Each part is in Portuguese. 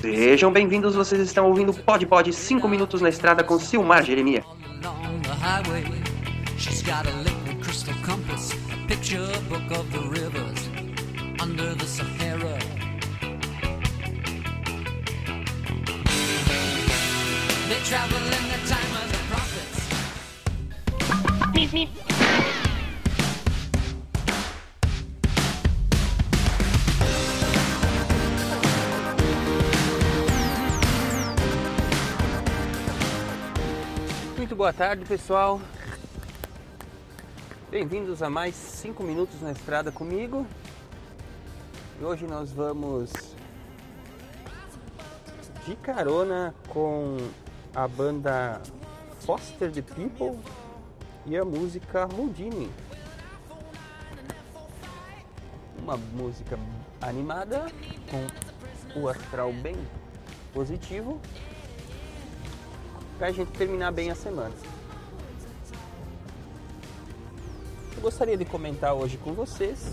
Sejam bem-vindos, vocês estão ouvindo Pod Pod 5 minutos na estrada com Silmar Jeremias. Boa tarde, pessoal. Bem-vindos a mais 5 minutos na estrada comigo. E hoje nós vamos de carona com a banda Foster the People e a música Houdini. Uma música animada com o astral bem positivo pra gente terminar bem a semana. Eu gostaria de comentar hoje com vocês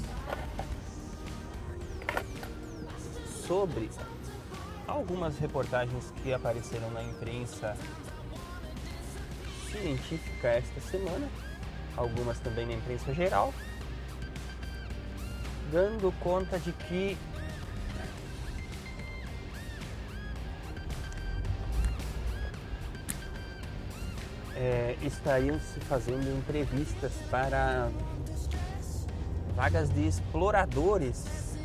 sobre algumas reportagens que apareceram na imprensa científica esta semana, algumas também na imprensa geral, dando conta de que é, estariam se fazendo entrevistas para vagas de exploradores,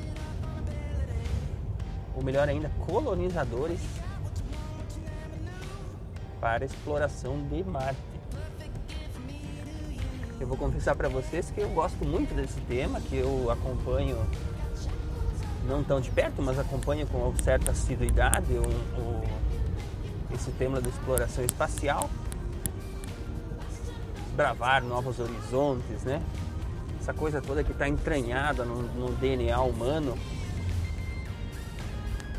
ou melhor ainda, colonizadores para exploração de Marte. Eu vou confessar para vocês que eu gosto muito desse tema, que eu acompanho não tão de perto, mas acompanho com certa assiduidade esse tema da exploração espacial desbravar novos horizontes, né? Essa coisa toda que está entranhada no, no, DNA humano,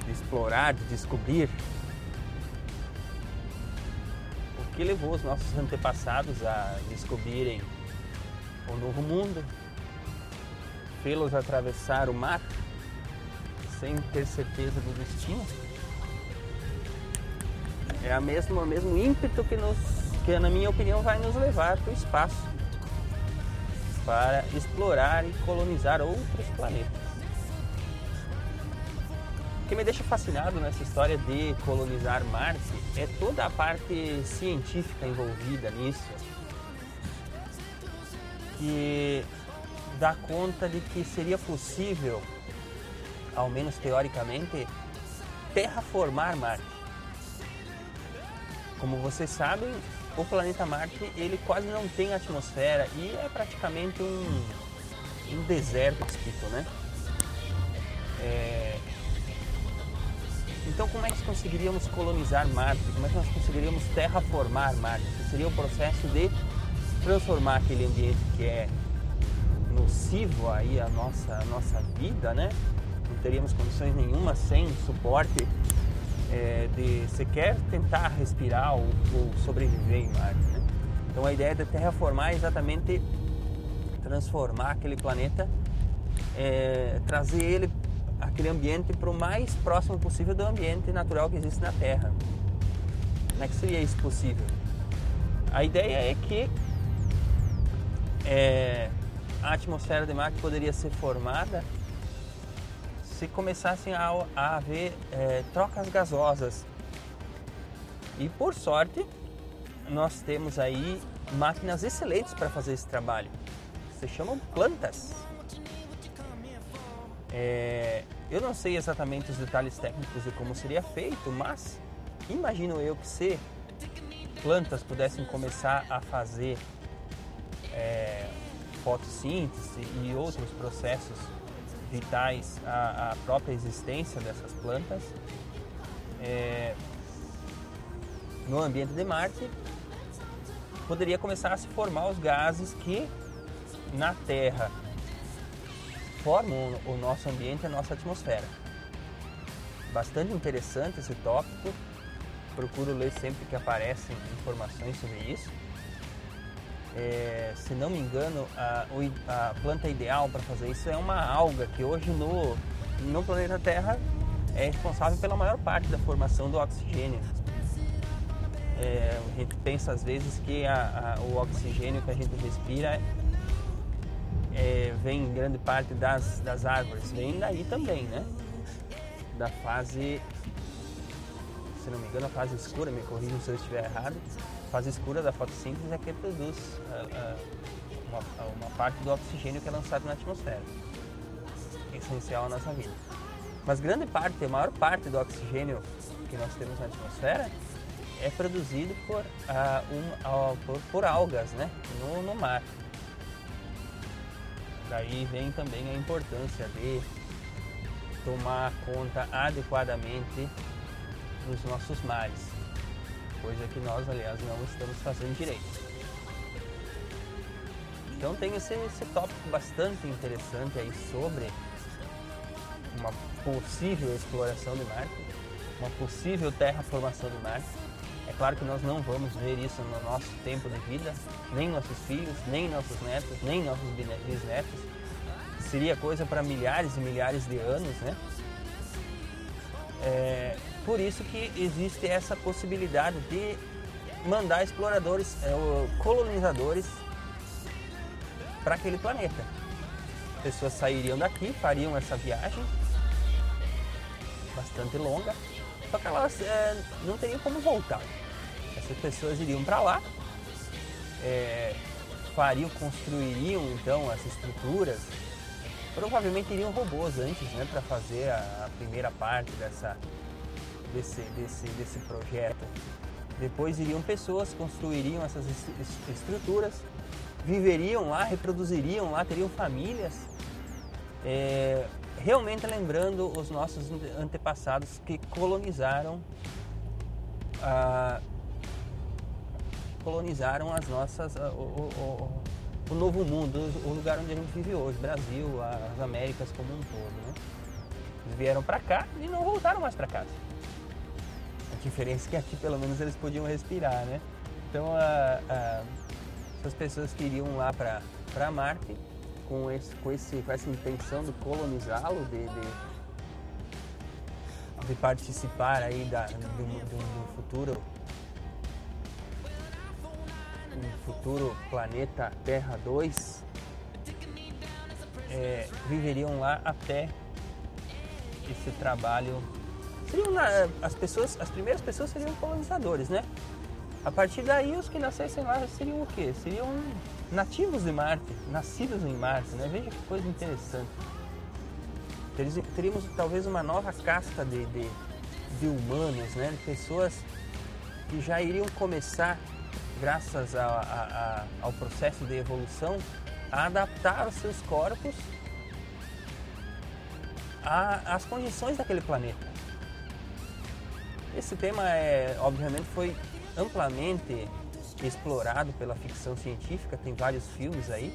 de explorar, de descobrir. O que levou os nossos antepassados a descobrirem o novo mundo, fê-los atravessar o mar sem ter certeza do destino. É a mesma, o mesmo ímpeto que nos que na minha opinião vai nos levar para o espaço para explorar e colonizar outros planetas. O que me deixa fascinado nessa história de colonizar Marte é toda a parte científica envolvida nisso, que dá conta de que seria possível, ao menos teoricamente, terraformar Marte. Como vocês sabem, o planeta Marte ele quase não tem atmosfera e é praticamente um, um deserto escrito, né? É... Então como é que conseguiríamos colonizar Marte? Como é que nós conseguiríamos terraformar Marte? Seria o processo de transformar aquele ambiente que é nocivo aí a nossa, nossa vida, né? Não teríamos condições nenhuma sem suporte é, de sequer tentar respirar ou, ou sobreviver em Marte. Né? Então a ideia de terraformar é exatamente transformar aquele planeta, é, trazer ele, aquele ambiente para o mais próximo possível do ambiente natural que existe na Terra. Como é que seria isso possível? A ideia é que é, a atmosfera de Marte poderia ser formada se começassem a, a haver é, trocas gasosas. E por sorte, nós temos aí máquinas excelentes para fazer esse trabalho. Se chamam plantas. É, eu não sei exatamente os detalhes técnicos de como seria feito, mas imagino eu que se plantas pudessem começar a fazer é, fotossíntese e outros processos vitais à, à própria existência dessas plantas é, no ambiente de Marte, poderia começar a se formar os gases que na Terra formam o nosso ambiente, a nossa atmosfera. Bastante interessante esse tópico. Procuro ler sempre que aparecem informações sobre isso. É, se não me engano, a, a planta ideal para fazer isso é uma alga que hoje no, no planeta Terra é responsável pela maior parte da formação do oxigênio. É, a gente pensa às vezes que a, a, o oxigênio que a gente respira é, vem em grande parte das, das árvores, vem daí também, né? Da fase, se não me engano, a fase escura, me corrijam se eu estiver errado, fase escura da fotossíntese é que produz uh, uh, uma, uma, parte do oxigênio que é lançado na atmosfera, essencial à nossa vida. Mas grande parte, a maior parte do oxigênio que nós temos na atmosfera é produzido por, uh, um, por, por, algas né? no, no mar. Daí vem também a importância de tomar conta adequadamente dos nossos mares, coisa que nós, aliás, não estamos fazendo direito. Então tem esse, esse tópico bastante interessante aí sobre uma possível exploração de Marte, uma possível terraformação de Marte. É claro que nós não vamos ver isso no nosso tempo de vida, nem nossos filhos, nem nossos netos, nem nossos bisnetos. Seria coisa para milhares e milhares de anos, né? É, por isso que existe essa possibilidade de mandar exploradores, é, colonizadores para aquele planeta. Pessoas sairiam daqui, fariam essa viagem bastante longa, só que elas é, não teriam como voltar. Essas pessoas iriam para lá, é, fariam, construiriam então essas estruturas. Provavelmente iriam robôs antes, né, para fazer a, primeira parte dessa, desse, desse, desse projeto. Depois iriam pessoas, construiriam essas estruturas, viveriam lá, reproduziriam lá, teriam famílias. É, realmente lembrando os nossos antepassados que colonizaram a, colonizaram as nossas o, o, o, novo mundo, o lugar onde a gente vive hoje, Brasil, as Américas como um todo. Né? Eles vieram para cá e não voltaram mais para casa. Diferença é que aqui pelo menos eles podiam respirar, né? Então a, a, essas pessoas que iriam lá para Marte com, esse, com, esse, com essa intenção de colonizá-lo, de, de, de, participar aí da, do, do, do futuro um futuro planeta Terra 2 é, viveriam lá até esse trabalho seriam as pessoas as primeiras pessoas seriam colonizadores né a partir daí os que nascessem lá seriam o quê seriam nativos de Marte, nascidos em Marte, né? Veja que coisa interessante. Teríamos talvez uma nova casta de, de, de humanos, né? De pessoas que já iriam começar, graças a, a, a, ao processo de evolução, a adaptar os seus corpos às condições daquele planeta. Esse tema, é, obviamente, foi amplamente explorado pela ficção científica, tem vários filmes aí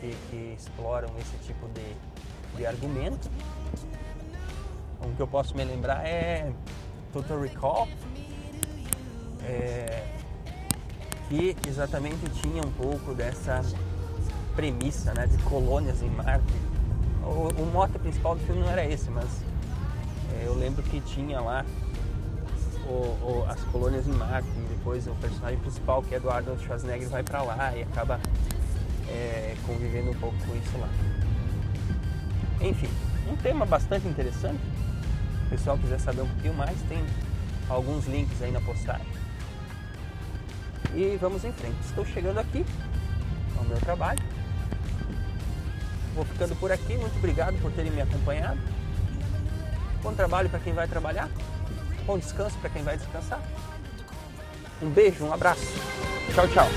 que, que exploram esse tipo de, de argumento. Um que eu posso me lembrar é Total Recall, é, que exatamente tinha um pouco dessa premissa né, de colônias em Marte. O, o mote principal do filme não era esse, mas é, eu lembro que tinha lá o, o, as colônias em e depois o personagem principal, que é do Arnold Schwarzenegger, vai para lá e acaba é, convivendo um pouco com isso lá. Enfim, um tema bastante interessante. Se o pessoal quiser saber um pouquinho mais, tem alguns links aí na postagem. E vamos em frente. Estou chegando aqui ao meu trabalho. Vou ficando por aqui. Muito obrigado por terem me acompanhado. Bom trabalho para quem vai trabalhar bom descanso para quem vai descansar. Um beijo, um abraço. Tchau, tchau.